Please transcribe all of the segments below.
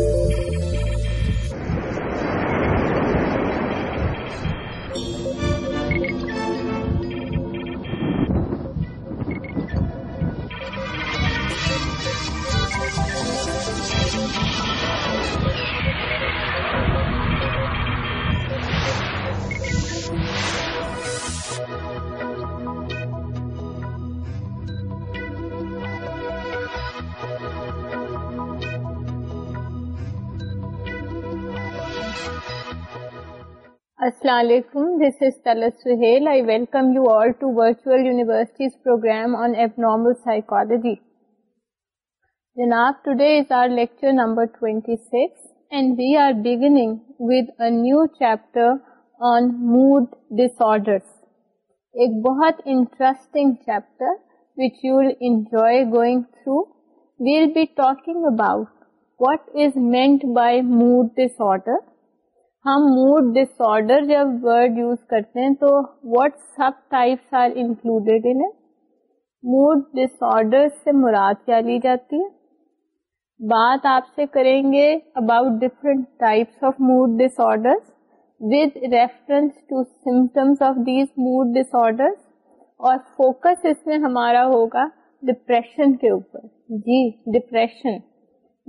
Thank you. السلام this is Sohail I welcome you all to universities programme enjoy going through we'll be talking about what is meant by mood disorder ہم mood disorder جب word use کرتے ہیں تو what subtypes are included in mood disorder سے مراد کیا لی جاتی ہے بات آپ سے کریں گے about different types of mood disorder with reference to symptoms of these mood disorder اور فوکس اس میں ہمارا ہوگا ڈپریشن کے اوپر جی depression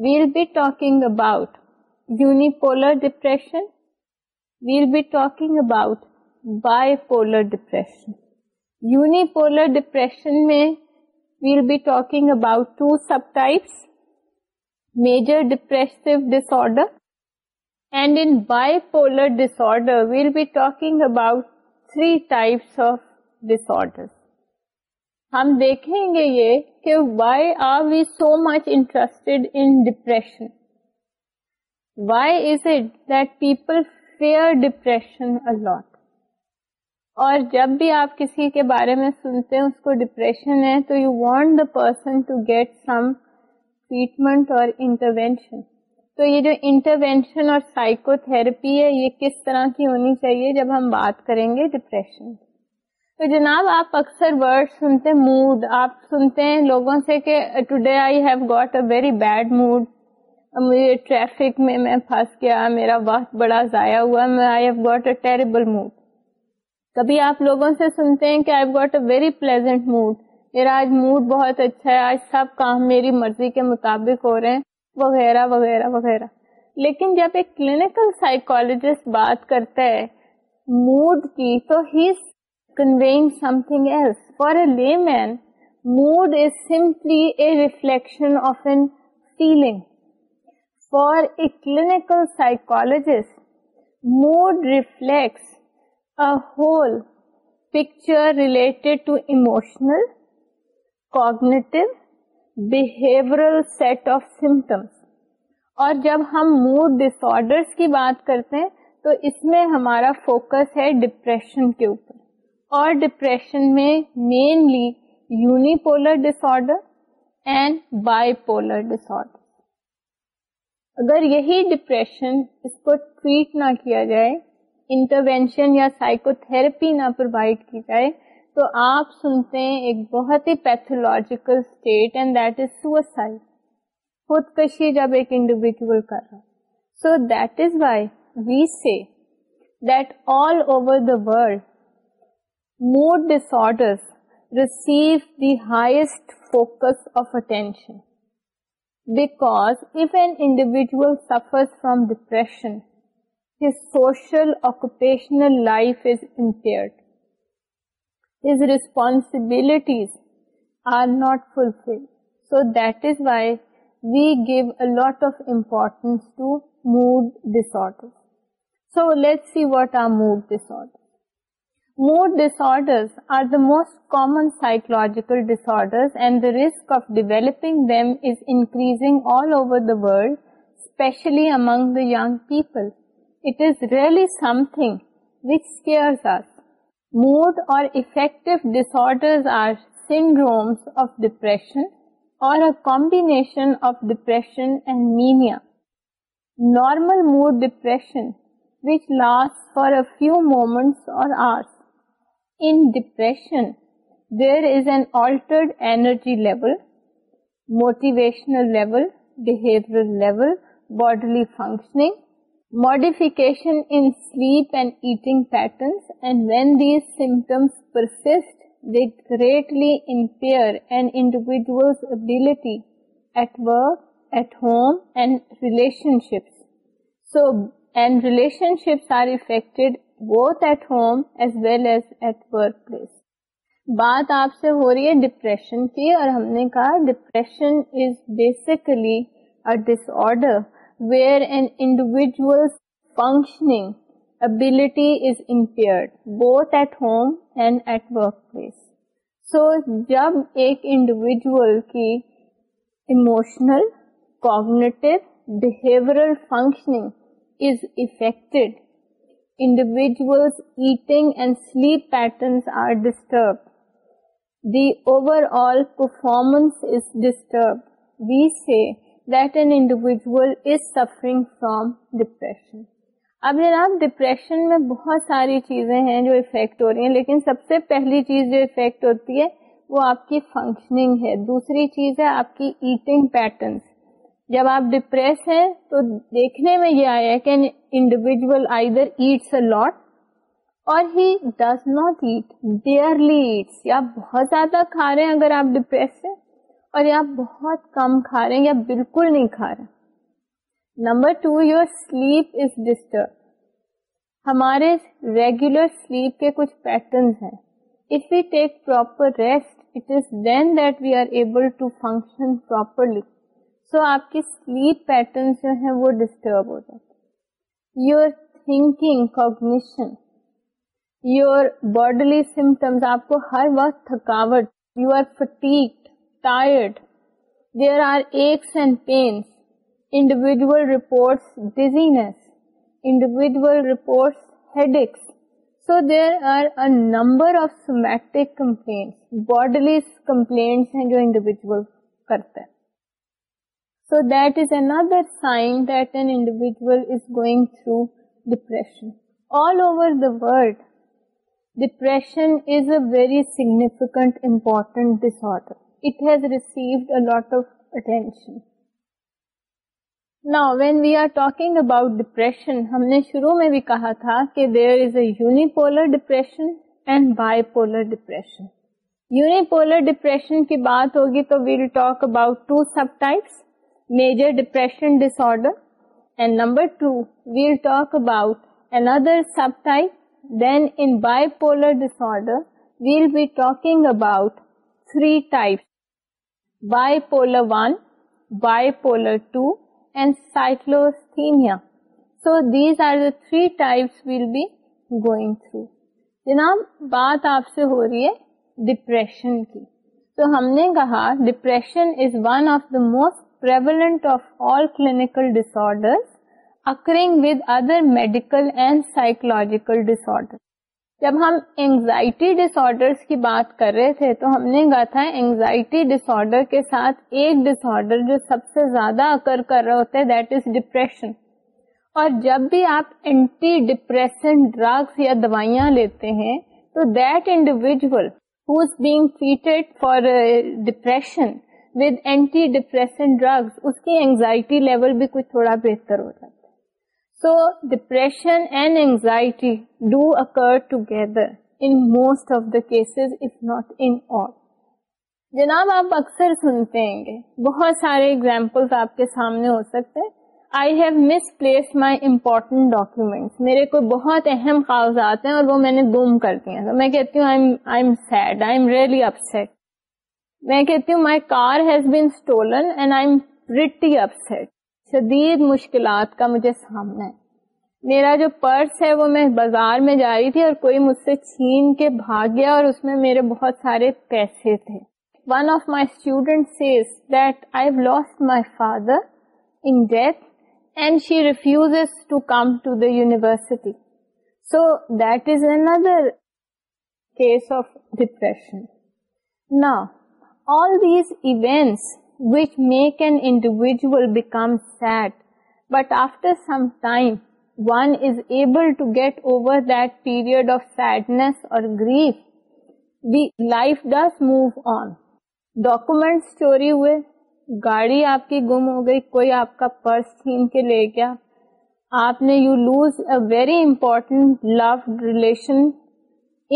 we'll be talking about unipolar depression we'll be talking about bipolar depression unipolar depression میں we'll be talk about two sub types disorder and in bipolar disorder we'll be talking about three types of disorder ہم دیکھیں گے یہ کہ why are we so much interest in depression why is it people اور جب بھی آپ کسی کے بارے میں سنتے ہیں اس کو ڈپریشن ہے تو you want the person to get some treatment اور انٹروینشن تو یہ جو انٹروینشن اور سائیکو تھراپی ہے یہ کس طرح کی ہونی چاہیے جب ہم بات کریں گے ڈپریشن تو جناب آپ اکثر ورڈ سنتے موڈ آپ سنتے ہیں لوگوں سے کہ today I have got a very bad mood میرے ٹریفک میں میں پھنس گیا میرا وقت بڑا ضائع ہوا میں I have a terrible mood کبھی آپ لوگوں سے سنتے ہیں کہ I a very pleasant mood میرا آج موڈ بہت اچھا ہے آج سب کام میری مرضی کے مطابق ہو رہے ہیں وغیرہ وغیرہ وغیرہ لیکن جب ایک کلینکل سائیکولوجسٹ بات کرتا ہے موڈ کی تو ہی something else for a layman mood is simply a reflection of an feeling for a clinical psychologist, mood reflects a whole picture related to emotional, cognitive, behavioral set of symptoms. اور جب ہم mood disorder کی بات کرتے ہیں تو اس میں ہمارا فوکس ہے ڈپریشن کے اوپر اور ڈپریشن میں mainly unipolar disorder and bipolar disorder اگر یہی ڈپریشن اس کو ٹریٹ نہ کیا جائے انٹروینشن یا سائیکو تھراپی نہ پرووائڈ کی جائے تو آپ سنتے ہیں ایک بہت ہی pathological state and that is خود کشی جب ایک انڈیویجل کر رہا so that is why we see that all over the world mood order receive the highest focus of attention Because if an individual suffers from depression, his social, occupational life is impaired. His responsibilities are not fulfilled. So that is why we give a lot of importance to mood disorders. So let's see what are mood disorders. Mood disorders are the most common psychological disorders and the risk of developing increasing دالڈ especially among the young people it is really something which cares as mood اور affective disorders of depression اور few moments اور functioning ماڈیفکیشنگ patterns when these symptoms پر both at home as well as at work place بات آپ سے ہو رہی ہے ڈپریشن کی اور ہم نے کہا depression is disorder where an individual ability ability is both home and at work place so جب ایک انڈیویژل کی emotional, cognitive, behavioural functioning is affected individuals eating and sleep patterns are disturb the overall performance is disturb we see that an individual is suffering from depression اب جناب depression میں بہت ساری چیزیں ہیں جو افیکٹ ہو رہی ہیں لیکن سب سے پہلی چیز جو افیکٹ ہوتی ہے وہ آپ کی فنکشننگ ہے دوسری چیز ہے آپ کی ایٹنگ پیٹرنس جب آپ ڈپریس ہیں تو دیکھنے میں یہ آیا کہ individual either eats a lot اور ہی ڈز ناٹ ایٹ ڈیئرلی ایٹس یا بہت زیادہ کھا رہے ہیں اگر آپ ڈپریس ہیں اور یا بہت کم کھا رہے ہیں یا بالکل نہیں کھا رہے number two your sleep is disturb ہمارے ریگولر سلیپ کے کچھ پیٹرن ہیں if you take proper rest it is then that we are able to function properly so آپ کی سلیپ پیٹرن جو ہیں وہ ڈسٹرب ہو جاتے thinking cognition your bodily symptoms آپ کو ہر وقت تھکاوٹ you are fatigue tired there are aches and pains individual reports dizziness individual reports headaches so there are a number of somatic complaints body complaints ہیں جو individual کرتے ہیں so that is another sign that individual through depression the world depression نا when we are talking about depression ہم نے شروع میں بھی کہا تھا کہ there is a unipolar depression and bipolar depression unipolar depression کی بات ہوگی تو we'll talk about two sub types major depression disorder and number two we'll talk about another sub type then under will be talking about three types bipolar one bipolar two and cyclothymia so these are the three types we'll be going through جناب بات آپ سے ہو رہی ہے depression کی تو ہم نے کہا depression is one of the most prevalent of all clinical disorders occurring with other medical and psychological disorders. جب ہم اینگزائٹی ڈس آڈر کی بات کر رہے تھے تو ہم نے کہا تھا اینگزائٹی ڈس آڈر کے ساتھ ایک ڈس آڈر جو سب سے زیادہ اکر کر رہا ہوتا ہے دیٹ از ڈپریشن اور جب بھی آپ اینٹی ڈپریشن ڈرگس یا دوائیاں لیتے ہیں تو that individual is being treated for depression with anti depression drugs اس کی اینگزائٹی لیول بھی کچھ تھوڑا بہتر ہو جاتا ہے so depression and anxiety do occur together in most of the cases if not in all جناب آپ اکثر سنتے ہیں گے بہت سارے ایگزامپلس آپ کے سامنے ہو سکتے ہیں I have miss place my important documents میرے کوئی بہت اہم کاغذات ہیں اور وہ میں نے گم کر دیے ہیں کہ میں کہتی ہوں my car has been stolen and I am شدید اپ کا مجھے سامنا ہے میرا جو پرس ہے وہ میں بازار میں جا رہی تھی اور کوئی مجھ سے چھین کے بھاگ گیا اور اس میں میرے بہت سارے پیسے تھے one of my student that I lost my father in death and she refuse to come to the university so that is another case of depression نا all these events which make an individual become sad but after some time one is able to get over that period of sadness or grief the life does move on document story with گاڑی آپ کی گم ہو گئی کوئی آپ کا purse چھین کے لے گیا آپ نے you lose a very important love relation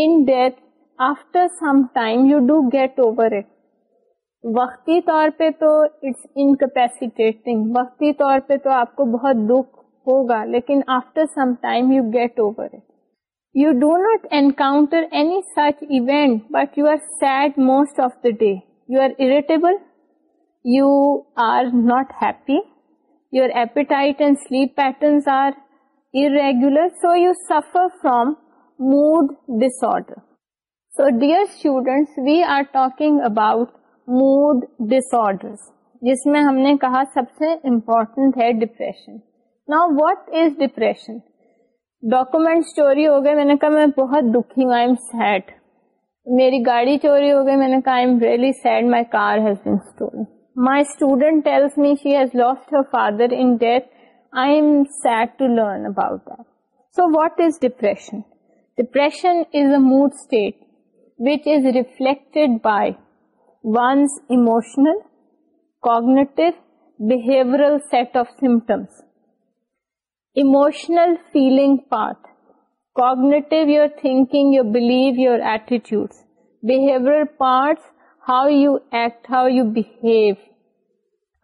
in death after some time you do get over it وقتی طور پہ تو اٹس انکیپیسیٹیٹنگ وقتی طور پہ تو آپ کو بہت دکھ ہوگا لیکن after some time you get over it you do not encounter any such event but you are sad most of the day you are irritable you are not happy your appetite and sleep patterns are irregular so you suffer from mood disorder so dear students we are talking about mood order جس میں ہم نے کہا سب سے important ہے depression نا what is depression document چوری ہو گئے میں نے کہا میں بہت دکھی ہوں آئی ایم سیڈ میری گاڑی چوری ہو گئی میں نے کہا I am really sad my car has been stole my student tells me she has lost her father in death I am sad to learn about that so what is depression depression is a mood state which is reflected by one's emotional, cognitive, behavioral set of symptoms. Emotional feeling part. Cognitive, your thinking, your belief, your attitudes. Behavioral parts, how you act, how you behave.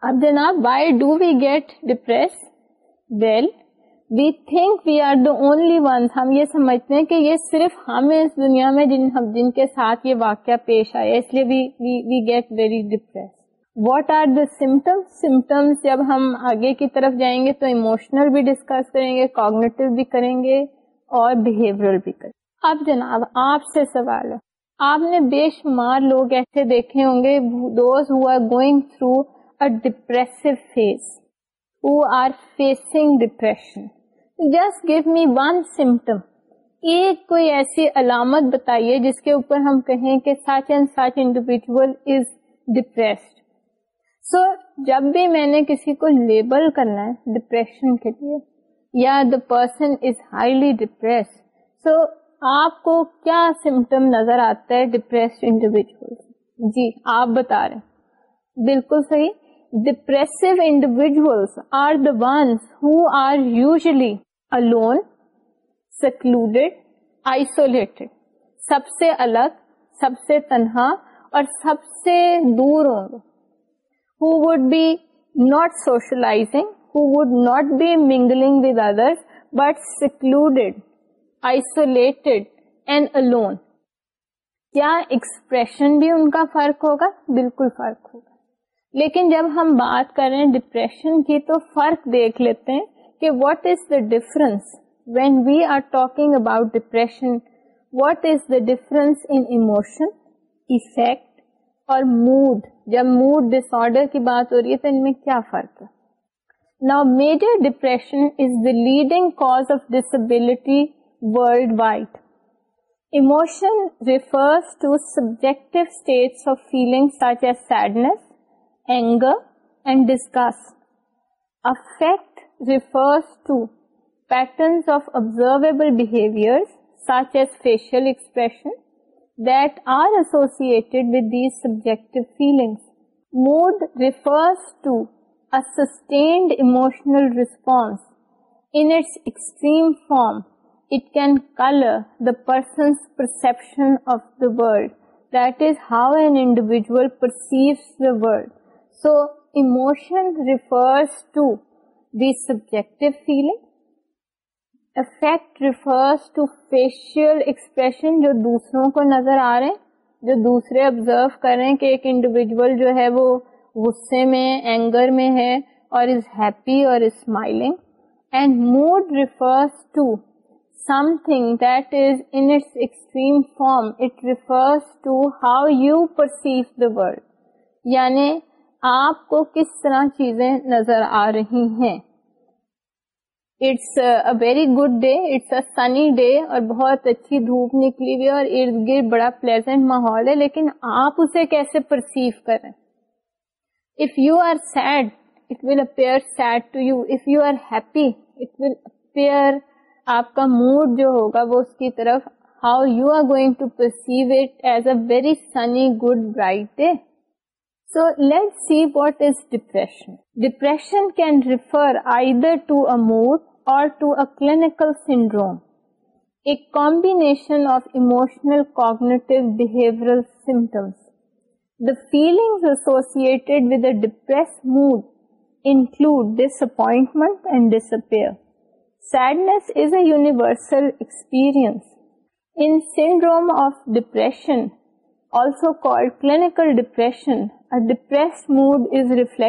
Abdana, why do we get depressed? Well, we think we are the only ones ہم یہ سمجھتے ہیں کہ یہ صرف ہیں اس دنیا میں جن جن کے ساتھ یہ واقعہ پیش آیا اس لیے we get very depress what are the symptoms symptoms جب ہم آگے کی طرف جائیں گے تو اموشنل بھی ڈسکس کریں گے کوگنیٹو بھی کریں گے اور بہیورل بھی کریں گے اب جناب آپ سے سوال ہے آپ نے بے شمار لوگ ایسے دیکھے ہوں گے going through a depressive phase facing depression just give me one symptom ایک کوئی ایسی علامت بتائیے جس کے اوپر ہم کہیں کہ such and such individual is depressed so جب بھی میں نے کسی کو لیبل کرنا ہے ڈپریشن کے لیے یا the person is highly depress so آپ کو کیا سمٹم نظر آتا ہے ڈپریسڈ انڈیویجل جی آپ بتا رہے بالکل صحیح depressive individuals are the ones who are usually alone, secluded, isolated. سب سے الگ سب سے تنہا اور سب سے دور ہوں گے who would be not socialising who would not be mingling with other but secluded isolated and alone کیا ایکسپریشن بھی ان کا فرق ہوگا بالکل فرق ہوگا لیکن جب ہم بات کر رہے ہیں ڈپریشن کی تو فرق دیکھ لیتے ہیں کہ what is the difference when we are talking about depression what is the difference in emotion affect اور موڈ جب موڈ ڈس آرڈر کی بات ہو رہی ہے تو ان میں کیا فرق ہے major depression is the leading cause of disability worldwide emotion refers to states of feeling such as sadness response extreme form it kill the persons پرسپشنجوئل perceives the world so emotion refers to the refers feeling facial expression جو دوسروں کو نظر آ رہے ہیں جو دوسرے observe کر رہے ہیں کہ ایک individual جو ہے وہ غصے میں اینگر میں ہے اور از ہیپی اور is smiling and mood refers to something that is its extreme form it refers to how you perceive the world یعنی آپ کو کس طرح چیزیں نظر آ رہی ہیں it's very good day it's a sunny day اور بہت اچھی دھوپ نکلی ہوئی اور ارد گرد بڑا پلیزنٹ ماحول ہے لیکن آپ اسے کیسے پرسیو کریں if if you you you are are sad sad it it will will to happy آپ کا موڈ جو ہوگا وہ اس کی طرف how you are going to perceive it as a very sunny good bright day so let see what is depression depression کیشن of emotional symptoms the feeling associated ودرس mood include disappointment and despair sadness is a universal experience سینڈرومریشن آلسوڈ clinical depression difficulty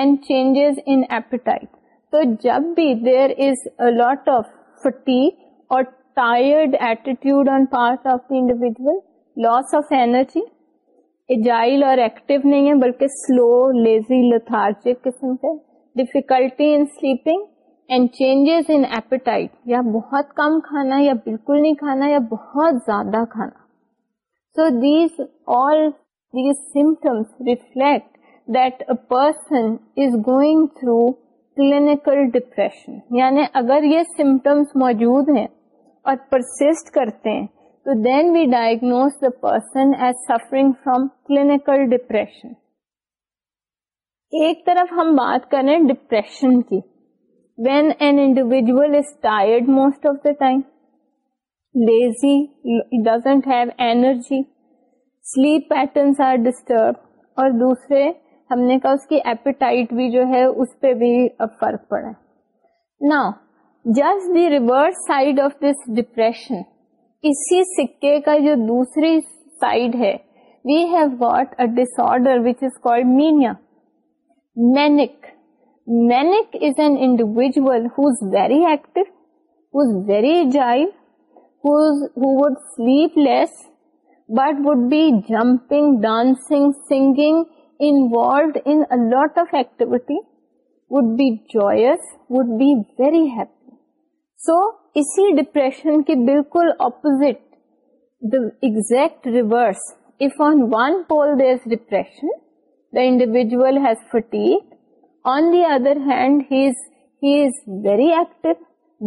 انگ چینجائٹ تو جب بھی دیر is a lot of fatigue اور tire on part of the individual loss of energy agile اور active نہیں ہے بلکہ سلو لیزی لوگ قسم کے ڈیفیکلٹی انگ اینڈ چینجز ان ایپیٹائٹ یا بہت کم کھانا یا بالکل نہیں کھانا یا بہت زیادہ کھانا so these all these symptoms reflect that a person is going through clinical depression یعنی اگر یہ سمٹمس موجود ہیں اور پرسسٹ کرتے ہیں تو then we diagnose the person as suffering from clinical depression ایک طرف ہم بات کریں ڈپریشن کی وین این انڈیویژلر اور سکے کا جو دوسری we have order which is manic maniacs an individual very active ہویری جائز his sweat less but would be jumping dancing singing انوالٹی ووڈ بی جو would be very happy so اسی ڈیپریشن کی بالکل opposite the exact reverse if on one pole depression داڈیویژل on the other hand has very active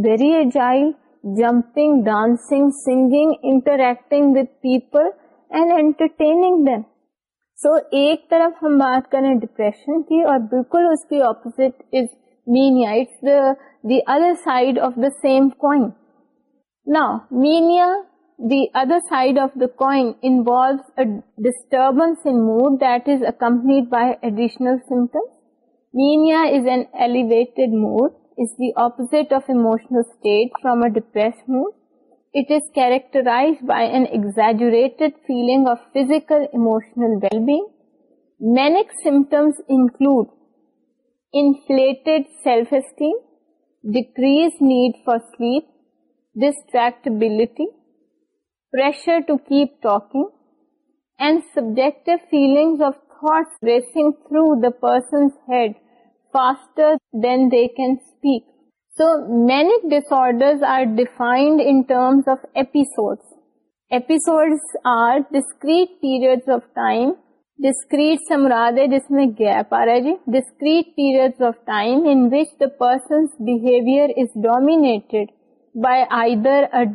very agile jumping dancing singing interacting people and entertaining then so ایک طرف ہم بات کریں ڈپریشن کی اور بالکل اس کی opposite is mania it's the other side of the same coin نا mania the other side of the coin disturbance mood that is امپنیٹ بائی اڈیشنل سمٹم ینیام ڈپیکٹرائز by an exaggerated feelings include inflated self esteem decrease need for sleep distractibility pressure to keep talking and subject feeling of تھا persons head faster than they can speak so manic سے مراد ہے جس میں gap آ رہا ہے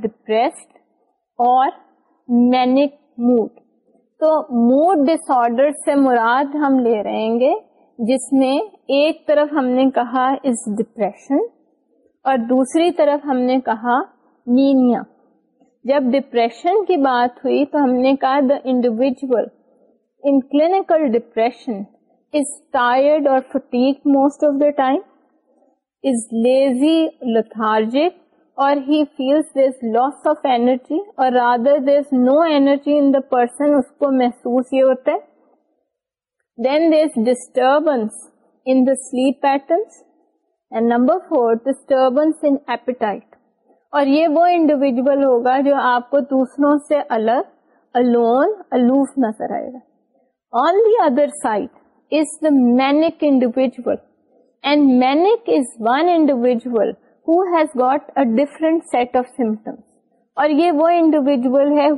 depressed اور مراد ہم لے رہے گی جس میں ایک طرف ہم نے کہا از ڈپریشن اور دوسری طرف ہم نے کہا نینیا جب ڈپریشن کی بات ہوئی تو ہم نے کہا the individual in clinical depression is tired اور fatigue most of the time is lazy lethargic اور he feels this loss of energy اور rather this no energy in the person اس کو محسوس یہ ہوتا ہے then there is disturbance in the sleep patterns and number four ڈسٹربنسائٹ اور یہ وہ انڈیویژل ہوگا جو آپ کو دوسروں سے الگ الوف نزر آئے گا manic انڈیویژلک one individual set of symptoms اور یہ وہ انڈیویژل ہے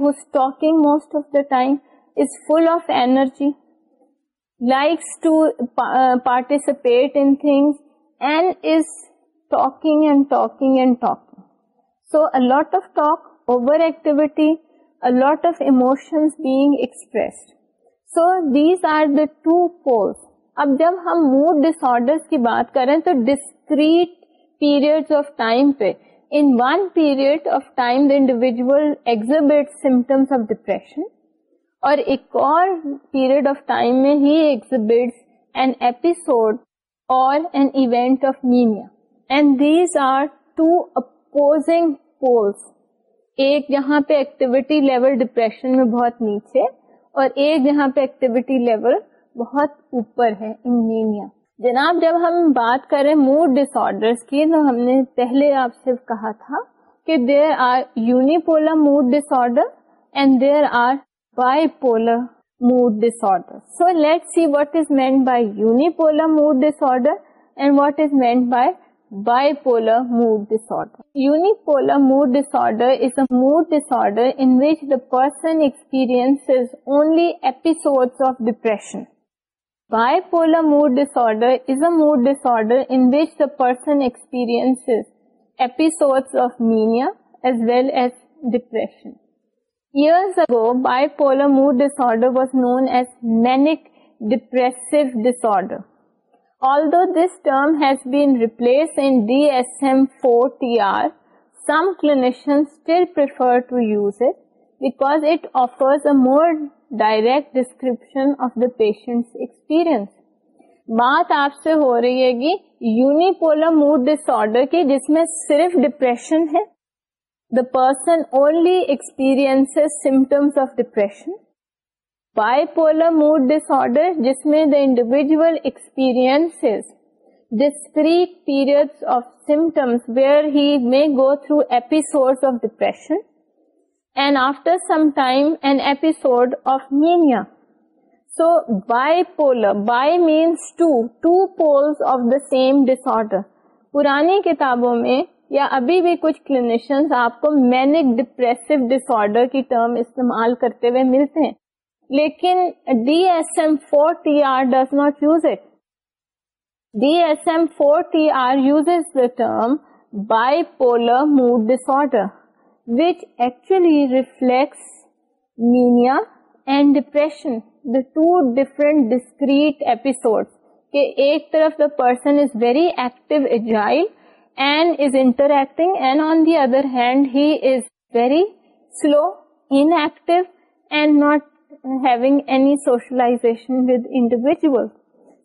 time is full of energy likes to participate انگس and is talk talk talk so out of talk over activity a lot of emotions being expressed so these are the two poles اب جب ہم mood disorder کی بات کریں تو discrete period of time پہ in one period of time symptoms of depression اور ایک اور پیریڈ آف ٹائم میں ہی ایگزبٹس این ایپیسوڈ اور an event of mania and these are two opposing poles ایک یہاں پہ ایکٹیویٹی لیول ڈپریشن میں بہت نیچے اور ایک یہاں پہ ایکٹیویٹی لیول بہت اوپر ہے ان انیمیا جناب جب ہم بات کریں موڈ ڈس آرڈرس کی تو ہم نے پہلے آپ سے کہا تھا کہ there are unipolar mood disorder and there are bipolar mood disorder. So let's see what is meant by unipolar mood disorder and what is meant by bipolar mood disorder. Unipolar mood disorder is a mood disorder in which the person experiences only episodes of depression. Bipolar mood disorder is a mood disorder in which the person experiences episodes of mania as well as depression. Mood disorder was known as manic depressive disorder this term has been in D S M فورٹیشن direct description of the patient experience بات آپ سے ہو رہی ہے یونیپول mood ڈسڈر کی جس میں صرف ڈپریشن ہے person only experience symptoms of depression mood disorder جس میں individual the three period of symptoms where he may go through episode of depression and after some time an episode of mania so bipolar bi means two two poles of the same disorder پرانی کتابوں میں یا ابھی بھی کچھ clinicians آپ کو manic depressive disorder کی ٹرم استعمال کرتے ہوئے ملتے ہیں لیکن D S M four T R does not use it D S M four T R use the term bipolar mood disorder which actually reflects mania and depression the two different discrete episode کہ ایک طرف the person is very active agile is interacting and on the other hand he is very slow, inactive and not having any socialization with individuals.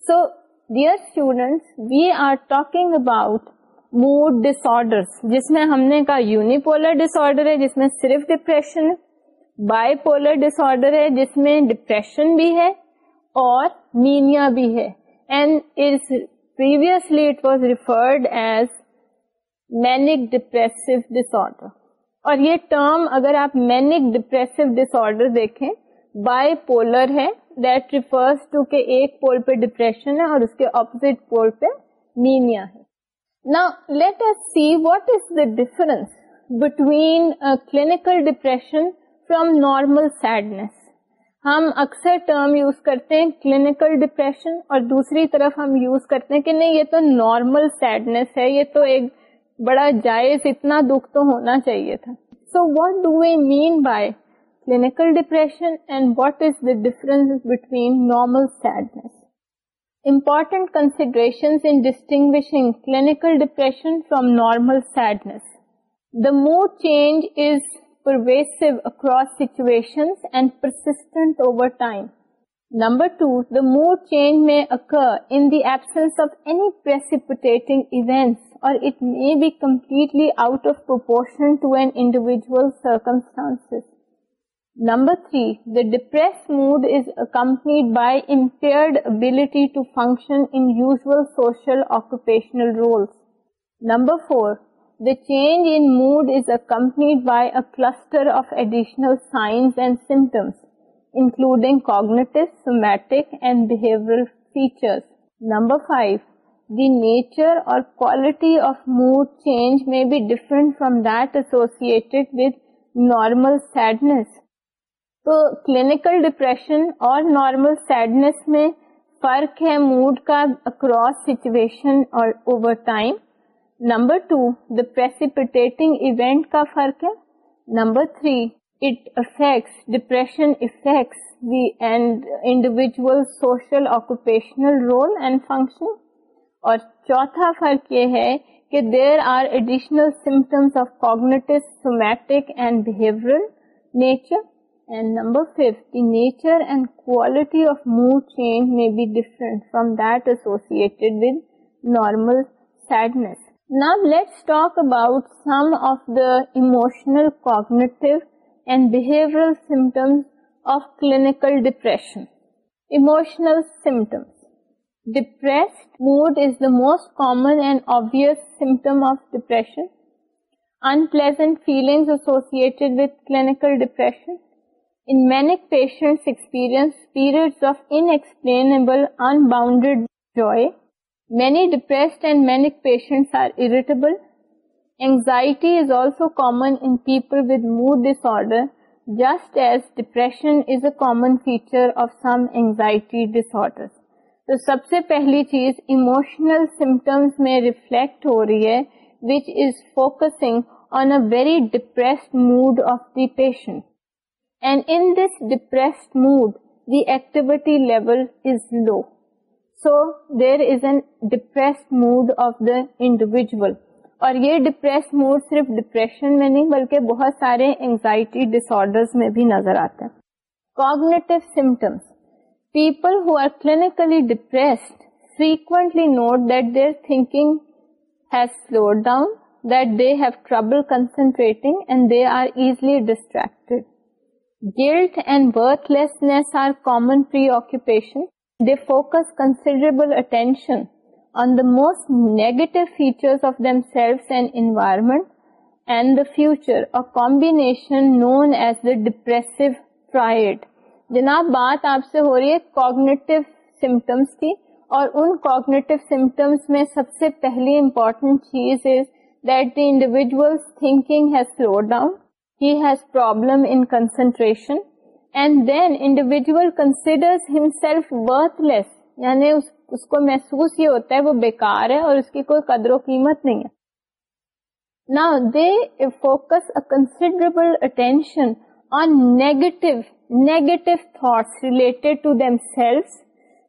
So dear students, we are talking about mood disorders جس میں ہم نے کہا unipolar ڈسڈر ہے جس میں صرف depression bipolar disorder ہے جس میں ڈپریشن بھی ہے اور مینیا بھی ہے مینک ڈپریسو آرڈر اور یہ ٹرم اگر آپ مینک ڈپریس آرڈر دیکھیں بائی پولر ہے دیٹ ٹو ایک پول پہ ڈپریشن ہے اور اس کے اپوزٹ پول پہ مینیا ہے نا let us see what is the difference between clinical depression from normal sadness ہم اکثر ٹرم یوز کرتے ہیں کلینکل ڈپریشن اور دوسری طرف ہم یوز کرتے ہیں کہ نہیں یہ تو نارمل سیڈنیس ہے یہ تو ایک بڑا جائز اتنا دکھ تو ہونا چاہیے تھا so what do we mean by clinical depression and what is the difference between normal sadness important clinical depression from normal sadness the mood change is pervasive across situation and persistent over سیچویشنٹ number two the mood change may occur ایبسنسنگ event change mood is a cluster of additional features the nature اور quality of mood change may be different from that associated with normal sadness تو clinical depression اور normal sadness میں فرق ہے mood کا across situation اور over time number two the depressing event کا فرق ہے number three it affects depression affects the and individual social occupational role and function اور چوتھا فرق یہ ہے کہ there are additional symptoms of cognitive somatic and behavioural nature and number fifth the nature and quality of mood change may be different from that associated with normal sadness نا let's talk about some of the emotional cognitive and behavioural symptoms of clinical depression emotional symptoms Depressed mood is the most common and obvious symptom of depression. Unpleasant feelings associated with clinical depression. In manic patients experience periods of inexplainable, unbounded joy. Many depressed and manic patients are irritable. Anxiety is also common in people with mood disorder, just as depression is a common feature of some anxiety disorders. تو سب سے پہلی چیز emotional symptoms میں reflect ہو رہی ہے which is focusing on a very depressed mood of the patient and in this depressed mood the activity level is low so there is an depressed mood of the individual اور یہ depressed mood صرف depression میں نہیں بلکہ بہت سارے anxiety ڈس میں بھی نظر آتا ہے cognitive symptoms People who are clinically depressed frequently note that their thinking has slowed down, that they have trouble concentrating, and they are easily distracted. Guilt and worthlessness are common preoccupations. They focus considerable attention on the most negative features of themselves and environment and the future, a combination known as the depressive triad. جناب بات آپ سے ہو رہی ہے cognitive symptoms کی اور ان کوگنیٹو سمٹمس میں سب سے پہلی امپورٹینٹ چیز is that the thinking has has slow down problem in concentration and then individual less یعنی اس کو محسوس یہ ہوتا ہے وہ بیکار ہے اور اس کی کوئی قدر و قیمت نہیں ہے نا they فوکسریبل attention are negative, negative thoughts related to themselves,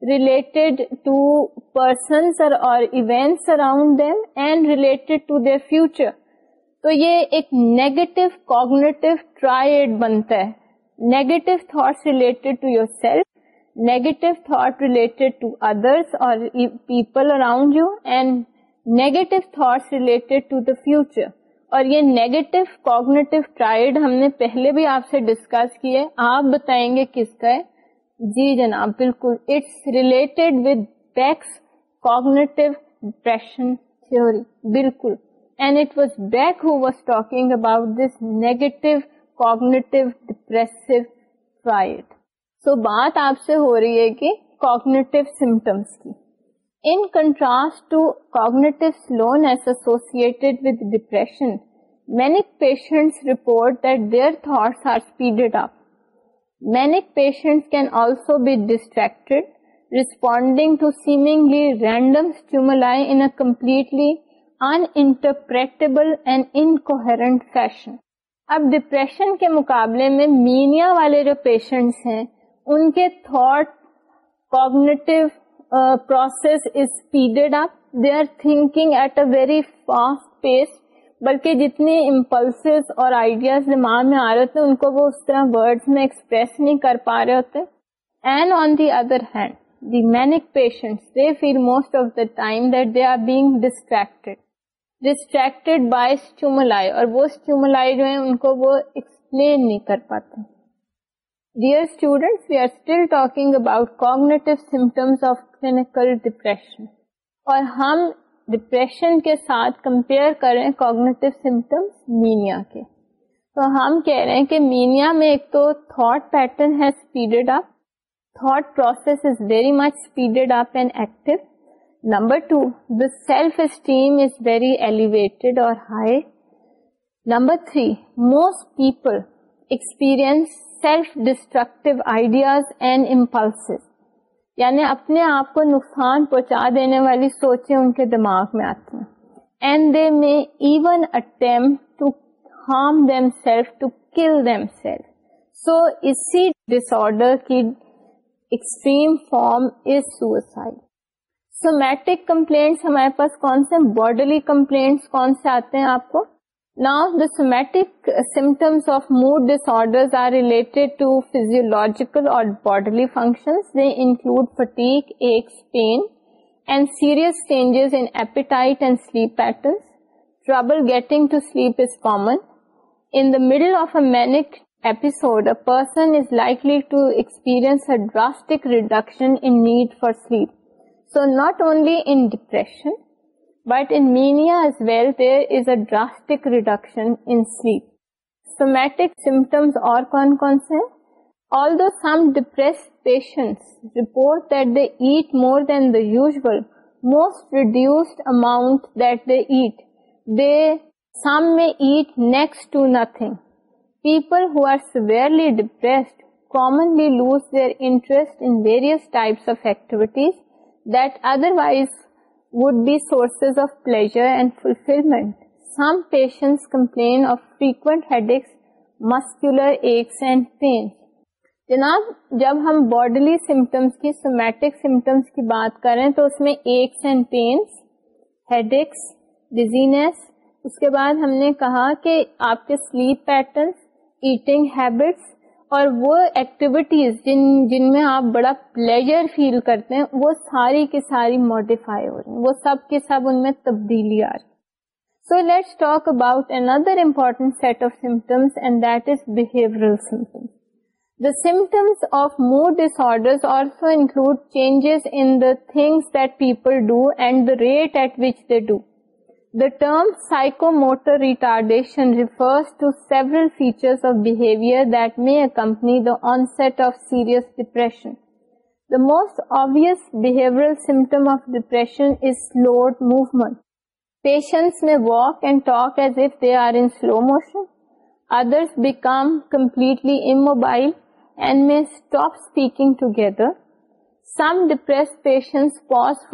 related to persons or, or events around them and related to their future. تو یہ ایک نیگیٹو کوگنیٹو ٹرائڈ بنتا ہے negative thoughts related to yourself negative thought related to others اور people around you and negative thoughts related to the future اور یہ negative cognitive triad ہم نے پہلے بھی آپ سے ڈسکس کی ہے آپ بتائیں گے کس کا ہے جی جناب بالکل it's related with Beck's cognitive depression theory بالکل and it was Beck who was talking about this negative cognitive depressive triad so بات آپ سے ہو رہی ہے کہ کوگنیٹو سمٹمس کی In contrast to cognitive slowness associated with depression, manic patients report that their thoughts are speeded up. Manic patients can also be distracted, responding to seemingly random stimuli in a completely uninterpretable and incoherent fashion. اب depression کے مقابلے میں mania والے جو patients ہیں ان کے thought cognitive process is speeded thinking at a very fast pace بلکہ جتنے امپلسز اور آئیڈیاز دماغ میں آ رہے ہوتے ہیں ان کو وہ اس طرح ورڈس میں ایکسپریس نہیں کر پا رہے ہوتے and on the other hand the manic they feel most of the time that they are being distracted distracted by اور وہ ایکسپلین نہیں کر پاتے Dear students, we are still talking about cognitive symptoms of clinical depression. اور ہم depression کے ساتھ compare کر رہے کاگنیٹیو سمپٹمس مینیا کے تو ہم کہہ رہے ہیں کہ مینیا میں ایک تو تھاٹ پیٹرن ہے speeded up thought process is very much speeded up and active number two the self esteem is very elevated اور high number three most people experience self destructive ideas and impulse یعنی اپنے آپ کو نقصان پہنچا دینے والی سوچیں ان کے دماغ میں آتی ہیں and they may even attempt to harm themselves to kill themselves so اسی ڈس آرڈر کی extreme form is suicide somatic complaints ہمارے پاس کون سے باڈیلی کمپلینٹس کون سے آتے ہیں آپ کو Now, the somatic uh, symptoms of mood disorders are related to physiological or bodily functions. They include fatigue, aches, pain, and serious changes in appetite and sleep patterns. Trouble getting to sleep is common. In the middle of a manic episode, a person is likely to experience a drastic reduction in need for sleep. So, not only in depression, but in mania there is a drastic reduction اور کون کون سے ہیں lose their interest various of activities that otherwise would be sources of pleasure and fulfillment. Some patients complain of frequent headaches, muscular aches and pains. جناب جب ہم bodily symptoms کی somatic symptoms کی بات کریں تو اس میں x and pains head x ڈیزینس اس کے بعد ہم نے کہا کہ آپ کے سلیپ پیٹرنس ایٹنگ ہیبٹس اور وہ ایکٹیویٹیز جن جن میں آپ بڑا پلیجر فیل کرتے ہیں وہ ساری کی ساری ماڈیفائی ہو رہی ہیں وہ سب کے سب ان میں تبدیلی آ رہی so let's talk about another important set of symptoms and that is behaviour symptoms the symptoms of disorder also include changes in the things that people do and rate at which they do The term psychomotor retardation refers to several features of behavior that may accompany the onset of serious depression. The most obvious behavioral symptom of depression is slowed movement. Patients may walk and talk as if they are in slow motion. Others become completely immobile and may stop speaking together. جناب بات آپ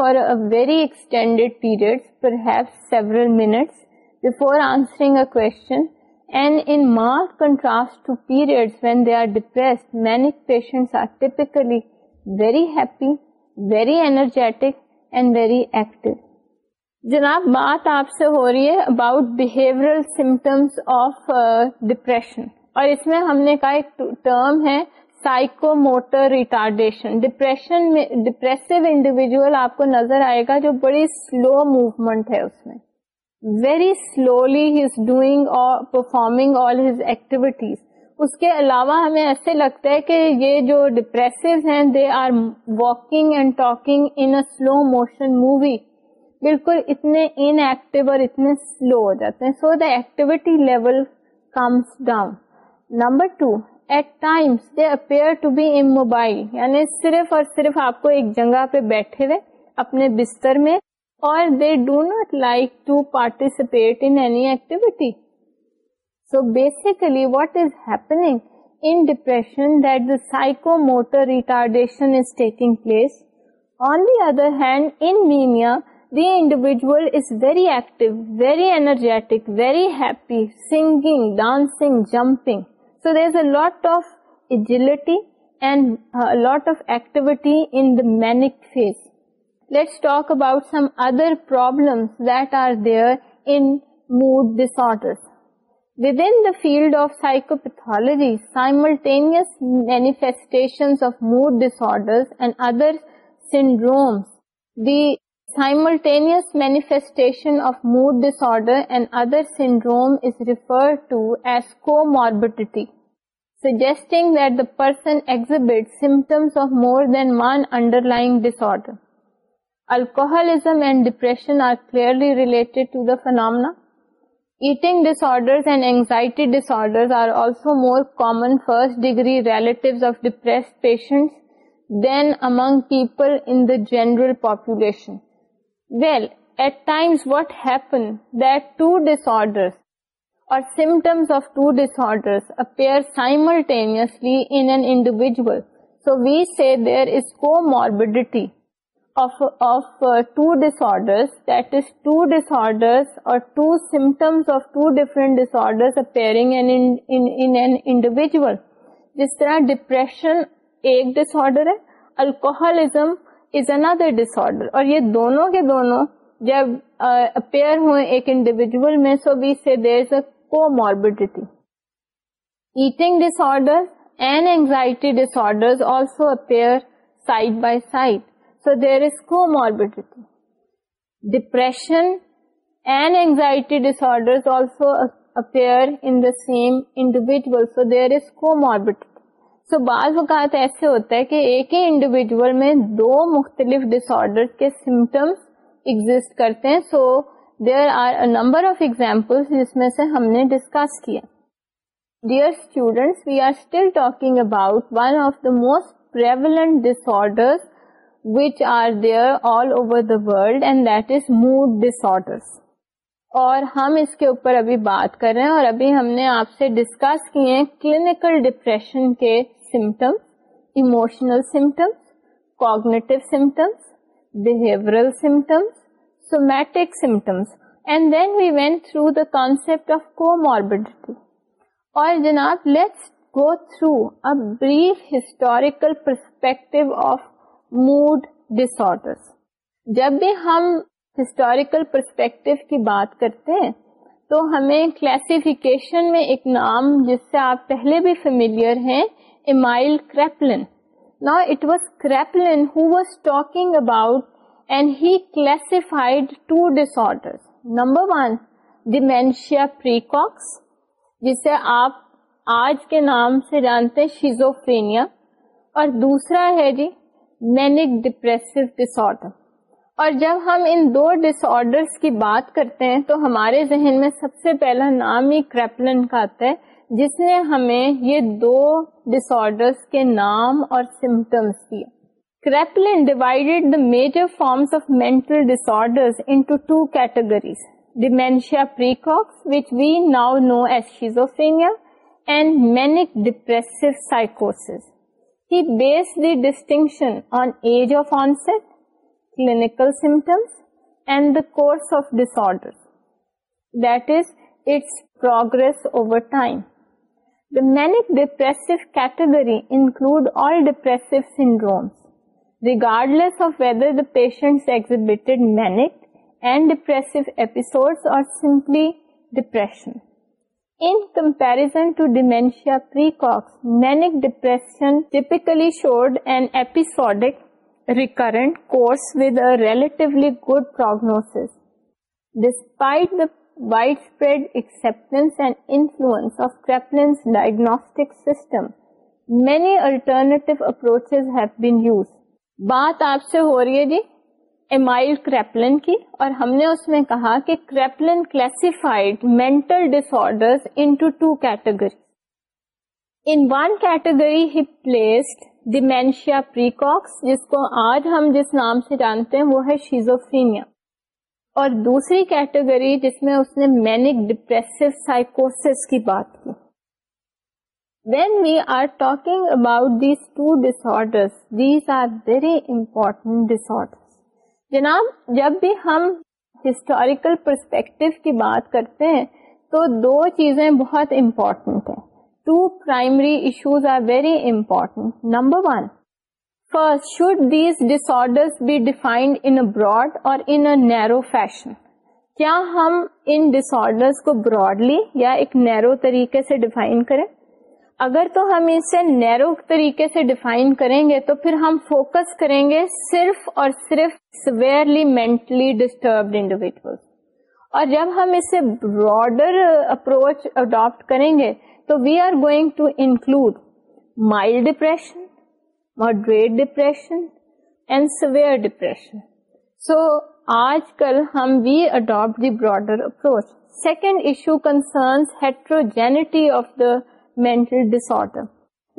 سے ہو رہی ہے about behave symptoms of depression اور اس میں ہم نے کہا ٹرم ہے سائیکو موٹر ریٹارڈیشن ڈپریشن میں ڈپریسو انڈیویجل آپ کو نظر آئے گا جو بڑی سلو موومنٹ ہے اس میں ویری سلولی از ڈوئنگ اور پرفارمنگ آل ہز ایکٹیویٹیز اس کے علاوہ ہمیں ایسے لگتا ہے کہ یہ جو ڈپریسو ہیں they are walking and talking in slow motion movie بالکل اتنے ان ایکٹیو اور اتنے سلو ہو جاتے ہیں so the activity level comes down number two at times they appear to be immobile یعنی صرف اور صرف آپ کو ایک جگہ پہ بیٹھے ہوئے اپنے بستر میں اور they do not like to participate any activity so basically what is happening in depression that the psychomotor retardation is taking place on the other hand in mania the individual is very active very energetic very happy singing dancing jumping lot آفلٹی and lot of activity what are دئروپیتالوجی سائملٹی سائملٹیشن of mood disorder syndrome to ایسکو ماربی suggesting داسن exhibit symptoms more than underlying alcohol and depression phenomena eating disorder anxiety disorder more common first degree relative of depressed patient than among people general پاپنٹ what happened to disorders اور symptoms of two disorders upon individual جس طرح depression ایک disorder ہے alcohol is another disorder اور یہ دونوں کے دونوں جب اپیئر ہوئے ایک انڈیویژل میں so we say there so بعض وقت ایسے ہوتا ہے کہ ایک ہی انڈیویجل میں دو مختلف آرڈر کے سمٹمس ایگزٹ کرتے ہیں so there are a number of example جس میں سے ہم نے ڈسکس کیا dear students we are still talking about one of the most prevalent disorder which are there all over the world and that is mood disorders اور ہم اس کے اوپر ابھی بات کر رہے ہیں اور ابھی ہم نے آپ سے ڈسکس کیے ہیں کلینکل ڈپریشن کے symptoms emotional symptoms cognitive symptoms behavioural symptoms somatic symptoms and then we went through the concept of comorbidity. Or Janab, let's go through a brief historical perspective of mood disorders. جب بھی ہم historical perspective کی بات کرتے ہیں تو ہمیں classification میں ایک نام جس سے آپ پہلے بھی فیملیئر ہیں امائل کریپلن نا it was Kraepelin who was talking about and he classified two disorder number one dementia آپ آج کے نام سے جانتے ہیں شیزوفرینیا اور دوسرا ہے جی مینک ڈپریسو ڈسر اور جب ہم ان دو ڈس ڈسر کی بات کرتے ہیں تو ہمارے ذہن میں سب سے پہلا نام ہی کریپلن کا آتا ہے جس نے ہمیں یہ دو ڈس ڈسڈرس کے نام اور سمٹمس دیے ڈیوائڈیڈ دا میجر فارمس میں distinction on age of onset clinical symptoms and the course of disorder that is its program the manic depressive کیومس regard of whether patient exhibit manic and depressive episode اور widespread acceptance diagnostic بات آپ سے ہو رہی ہے جی Emil Kraepelin کی اور ہم نے اس میں کہا کہ Kraepelin classified mental to category in one category he placed dementia praecox جس کو آج ہم جس نام سے جانتے ہیں وہ ہے شیزوفینیا اور دوسری کیٹیگری جس میں اس نے مینک ڈپریسو سائیکوس کی بات کی when we are talking about these two disorders these are very important disorder جناب جب بھی ہم ہسٹوریکل پرسپیکٹو کی بات کرتے ہیں تو دو چیزیں بہت امپورٹنٹ ہے two primary issues are very important number one first should these disorder be defined in broad اور ان اے نیرو فیشن کیا ہم ان ڈسرز کو براڈلی یا ایک نیرو طریقے سے ڈیفائن کریں اگر تو ہم اسے نیرو طریقے سے ڈیفائن کریں گے تو پھر ہم فوکس کریں گے صرف اور صرف سویئرلی مینٹلی ڈسٹربڈ انڈیویجل اور جب ہم اسے براڈر اپروچ اڈاپٹ کریں گے تو we are going to include mild depression moderate depression and severe depression so آج کل ہم we adapt the broader approach second issue concerns heterogeneity of the mental disorder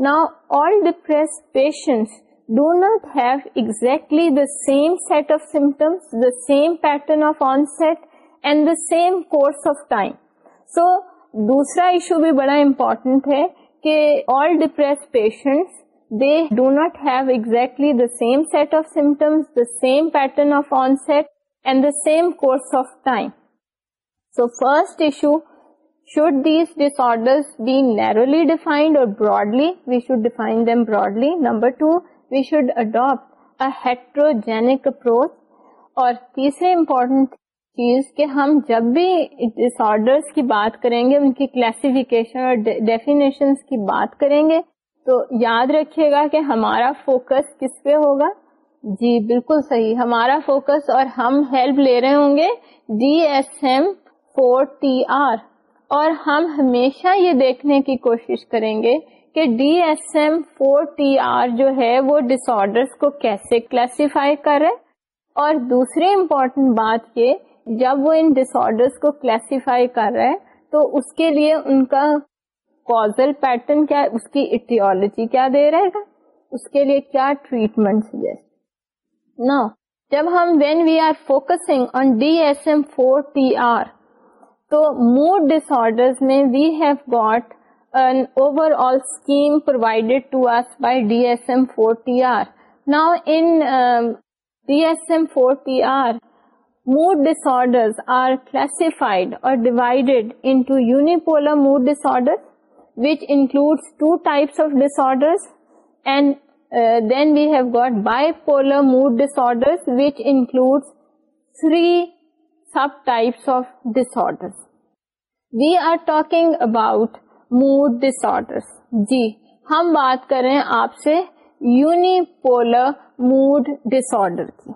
now all depressed patients do not have exactly the same set of symptoms, the same pattern of onset and the same course of time so دوسرا ایشو بھی بڑا important ہے کہ all depressed patients they do not have exactly the same set of symptoms the same pattern of onset and the same course of time so first issue should these disorder broadly we should define to we should adopt a heterogenic approach اور تیسرے important چیز کہ ہم جب بھی ڈس order کی بات کریں گے ان کی کلاسیفیکیشن اور ڈیفینیشن کی بات کریں گے تو یاد رکھیے گا کہ ہمارا فوکس کس پہ ہوگا جی بالکل صحیح ہمارا فوکس اور ہم ہیلپ لے رہے ہوں گے D S M four T R اور ہم ہمیشہ یہ دیکھنے کی کوشش کریں گے کہ D S M four T R جو ہے وہ ڈس آرڈرس کو کیسے کلاسیفائی کرے اور دوسری امپورٹنٹ بات یہ جب وہ ان ڈس آرڈرس کو کلاسیفائی کر رہے تو اس کے لیے ان کا کازل پیٹرن کیا اس کی ایٹیولوجی کیا دے رہے گا اس کے لیے کیا ٹریٹمنٹ نا جب ہم when we are focusing on D S M four T R تو موڈ آرڈر میں we have an overall scheme provided to by D S M four T R now in D S M four T R order are classified اور mood disorder three subtypes of disorder we are talking about mood disorder جی ہم بات کریں آپ سے unipolar mood disorder کی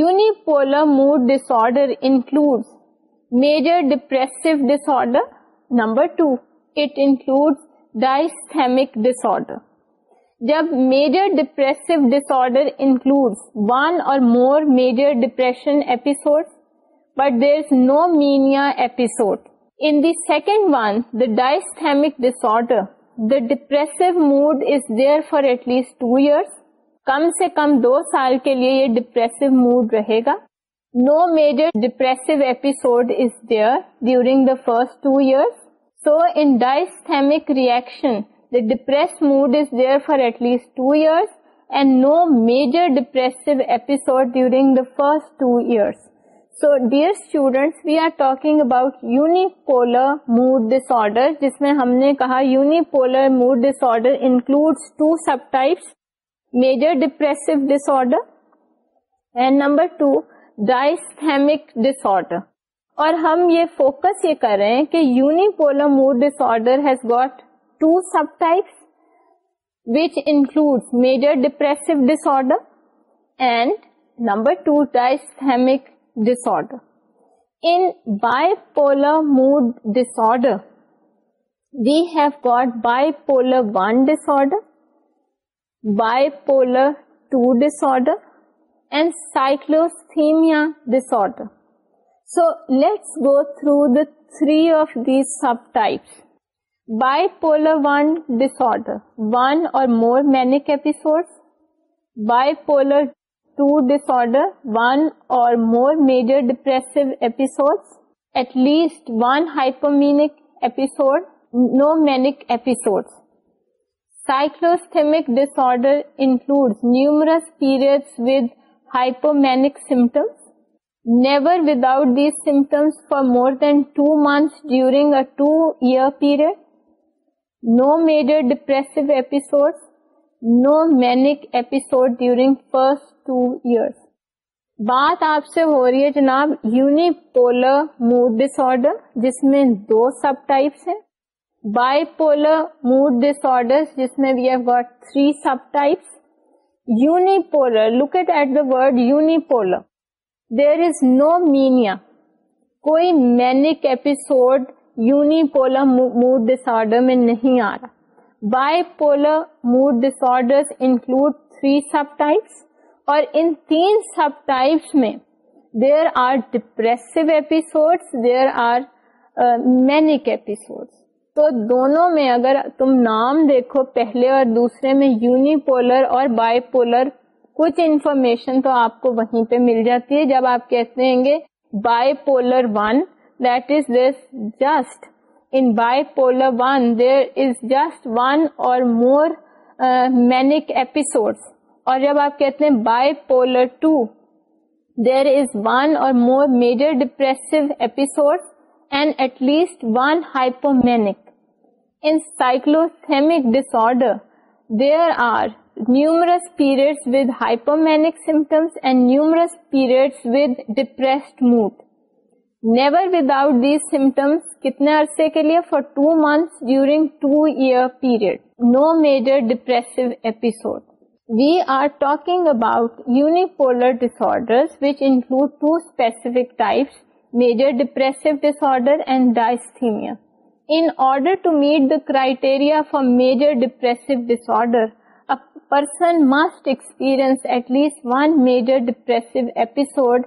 unipolar mood disorder include major depress order number two it include dysthymic disorder جب major depress order include one or more major depression episode but this no mania episode in second one the dysthymic disorder the depressed mood is there for at least two years کم سے کم دو سال کے لیے یہ depressive mood رہے گا no major depressive episode is there during the first two years so in dysthymic reaction the depressed mood is there for at least two years and no major depressive episode during the first two years so dear students we are talking about unipolar mood disorder جس میں ہم نے کہا unipolar mood dis disorder order two two sub types major and number dysthymic disorder اور ہم یہ focus یہ کر رہے ہیں کہ unipolar mood disorder has got two sub types which include major depressive order and number two dysthymic ڈسڈ مو disorder ویو گائے so let's go through the three of the subtypes bipolar one disorder one or more manic episode bipolar Mood disorder, one or more major depressive episodes, at least one hypomanic episode, no manic episodes. Cyclostemic disorder includes numerous periods with hypomanic symptoms. Never without these symptoms for more than 2 months during a 2-year period. No major depressive episodes. No manic episode during first two year ہو رہی ہے جناب mood disorder جس میں دو subtypes ہیں bipolar mood disorder جس میں we three subtypes look at at the word unipolar there is no mania کوئی manic episode unipolar mood disorder میں نہیں آ رہا mood disorder include three subtypes اور ان تین سب ٹائپس میں there are depressed episode episode تو دونوں میں اگر تم نام دیکھو پہلے اور دوسرے میں یونی پولر اور بائی پولر کچھ انفارمیشن تو آپ کو وہیں پہ مل جاتی ہے جب آپ کہتے ہیں گے bipolar one that is this just more manic episode اور جب آپ کہتے ہیں bipolar two there is one اور ڈسر there are numerous period with hypomanic symptoms and numerous period with depressed mood never without these symptoms کتنے عرصے کے لیے for two months no major depressive episode we are talking about unipolar disorder two specific types major depressive disorder and ڈائسیمیا in order to meet the criteria for major depressive disorder person must experience at least one major depressive episode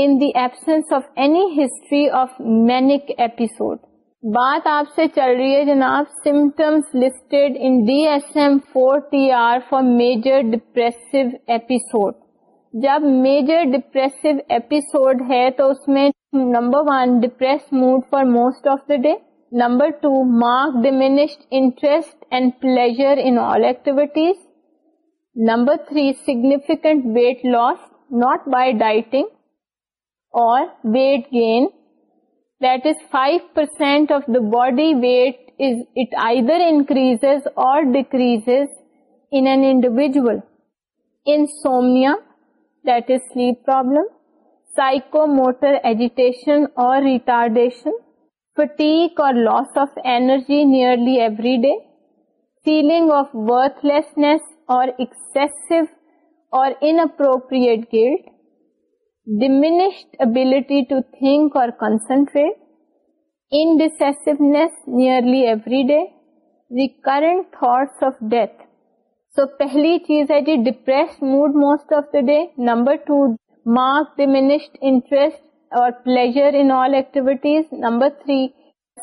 ی history of manic episode بات آپ سے چل رہی ہے جناب symptoms listed in D S M four T R for major depressive episode جب major depressive episode ہے تو اس میں number one depressed mood for most of the day number two marked diminished interest and pleasure in all activities number three significant weight loss not by dieting weight gain five percent of the body weight در increase اور retardation fatigue اور loss of energy nearly every day feeling of worthlessness اور appropriate guilt diminished ability to think or concentrate انس nearly every day recurrent thoughts of death so پہلی چیز ہے جی depressed mood most of the day number two marked ڈش interest or pleasure activities number three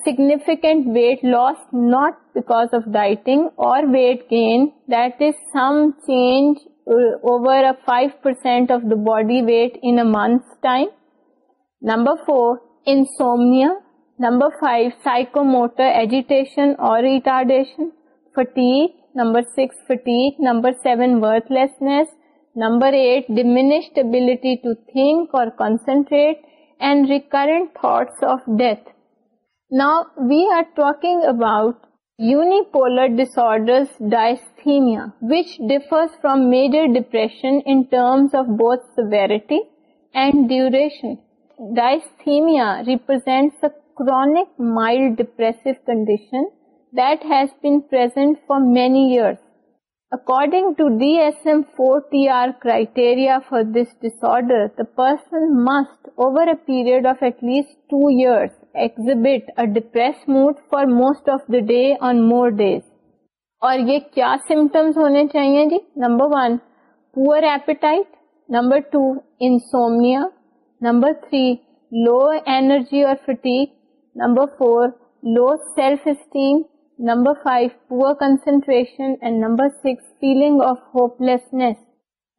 significant weight loss not back of dieting or weight gain that is some change five percent body weight in months time number four انائیٹر agitation اور Unipolar disorders dysthymia, which differs from major depression in terms of both severity and duration. Dysthymia represents a chronic mild depressive condition that has been present for many years. According to DSM-4 TR criteria for this disorder, the person must, over a period of at least 2 years, depressed mood for most of the day on more days اور یہ کیا symptoms ہونے چاہیے جی number one poor appetite number two insomnia number three low energy or fatigue number four low self esteem number five poor concentration six feeling of hopelessness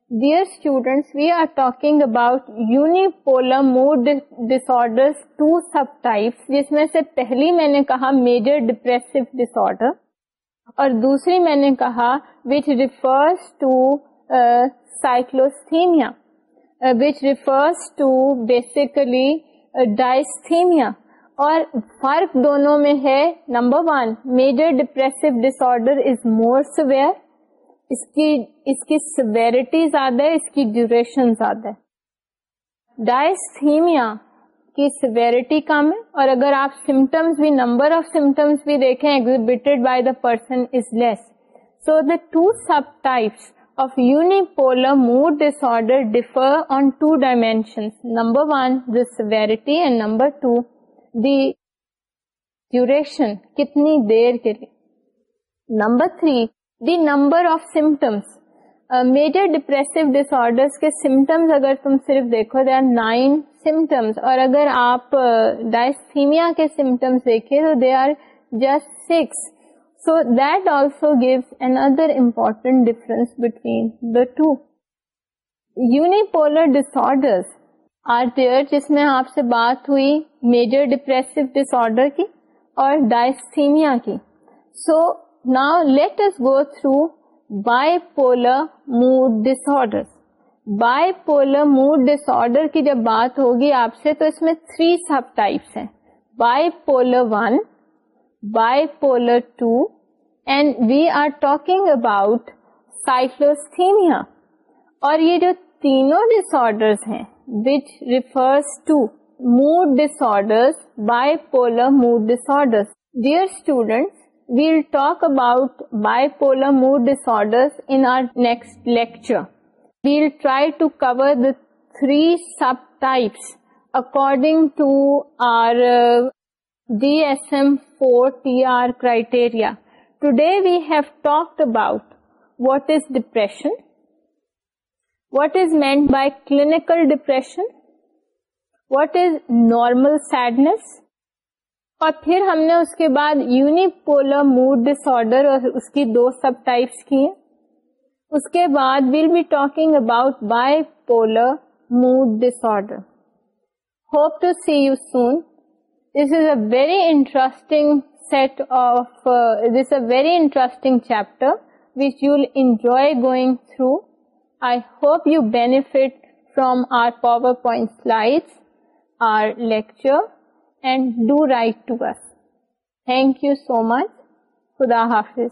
dear students we are talking about unipolar mood disorders two subtypes جس میں سے پہلی میں نے کہا major depressive disorder اور دوسری میں نے کہا which refers to uh, cyclosthemia uh, which refers to basically uh, dysthemia اور فرق دونوں میں ہے number one major depressive disorder is more severe اس کی سیویرٹی زیادہ ہے اس کی ڈیوریشن زیادہ ہے ڈائسیمیا کی سویرٹی کم ہے اور اگر آپ سمٹمس بھی نمبر آف سمٹمس بھی دیکھیں exhibited by the person is less so the two sub types of unipolar mood disorder differ on two dimension number one the severity and number two the duration کتنی دیر کے لیے number three the number of symptoms major depressive disorder کے symptoms اگر تم صرف دیکھو they are nine symptoms اور اگر آپ ڈائسیمیا uh, کے سمٹمس دیکھے تو they are just six so that also gives another important difference between the two unipolar disorders are there جس میں آپ سے بات ہوئی میجر ڈپریسو ڈس آرڈر کی اور ڈائسیمیا کی so so, now let us go through bipolar mood disorders bipolar mood disorder کی جب بات ہوگی آپ سے تو اس میں تھری سب ٹائپس ہیں bipolar 1 bipolar 2 and we are talking about cyclosthemia اور یہ جو تینوں disorders ہیں which refers to mood disorders bipolar mood disorders dear students We'll talk about bipolar mood disorders in our next lecture. We'll try to cover the three subtypes according to our uh, DSM-4 TR criteria. Today we have talked about what is depression, what is meant by clinical depression, what is normal sadness, اور پھر ہم نے اس کے بعد unipolar mood disorder اور اس کی دو سب ٹائپس کی اس کے بعد we'll be talking about bipolar mood disorder hope to see you soon this is a very interesting set of this a very interesting chapter which you enjoy going through I hope you benefit from our PowerPoint slide or lecture thank you so much خدا حافظ